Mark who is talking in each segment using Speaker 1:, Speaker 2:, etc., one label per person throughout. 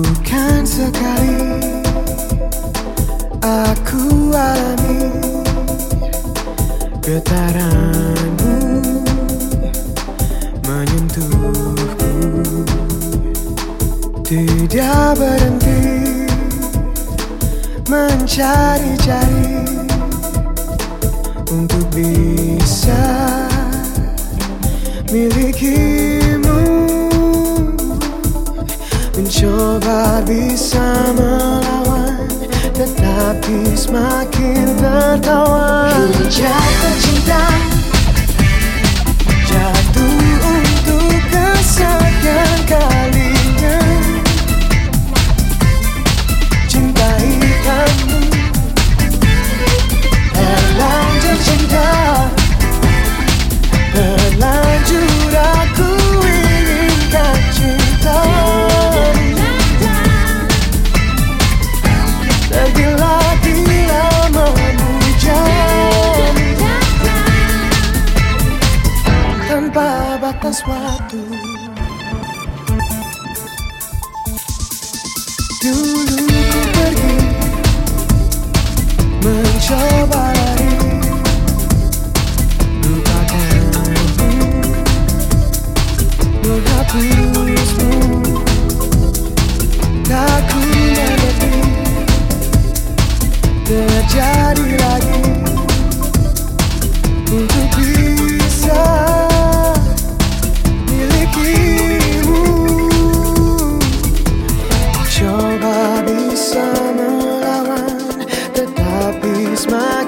Speaker 1: Bukan sekali aku alami getaranmu menyentuhku. Tidak berhenti mencari-cari untuk bisa milikimu mencoba bisa melawan tetapi semakin tertawa waktu Dulu ku pergi mencoba lari. Lupakanmu menghapusmu. Tak ku mengerti terjadi lagi tetapi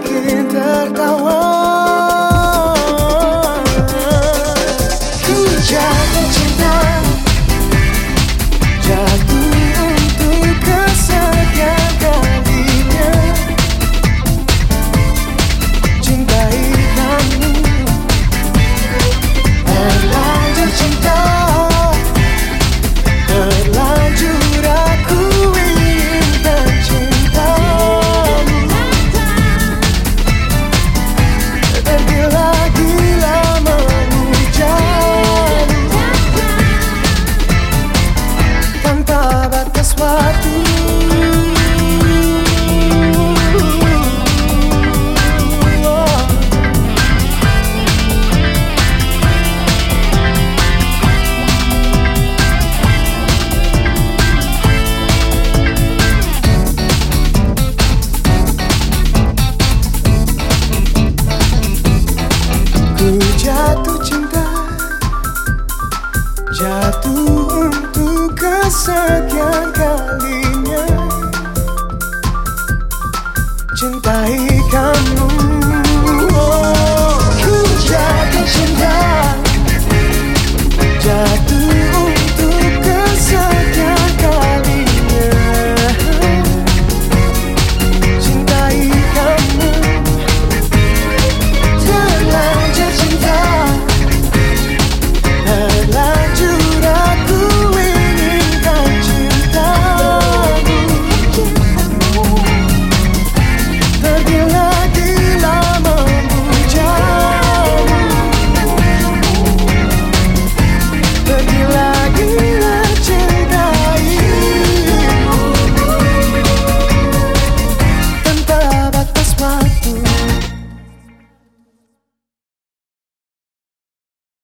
Speaker 1: waktu Ku jatuh cinta Jatuh untuk kesekian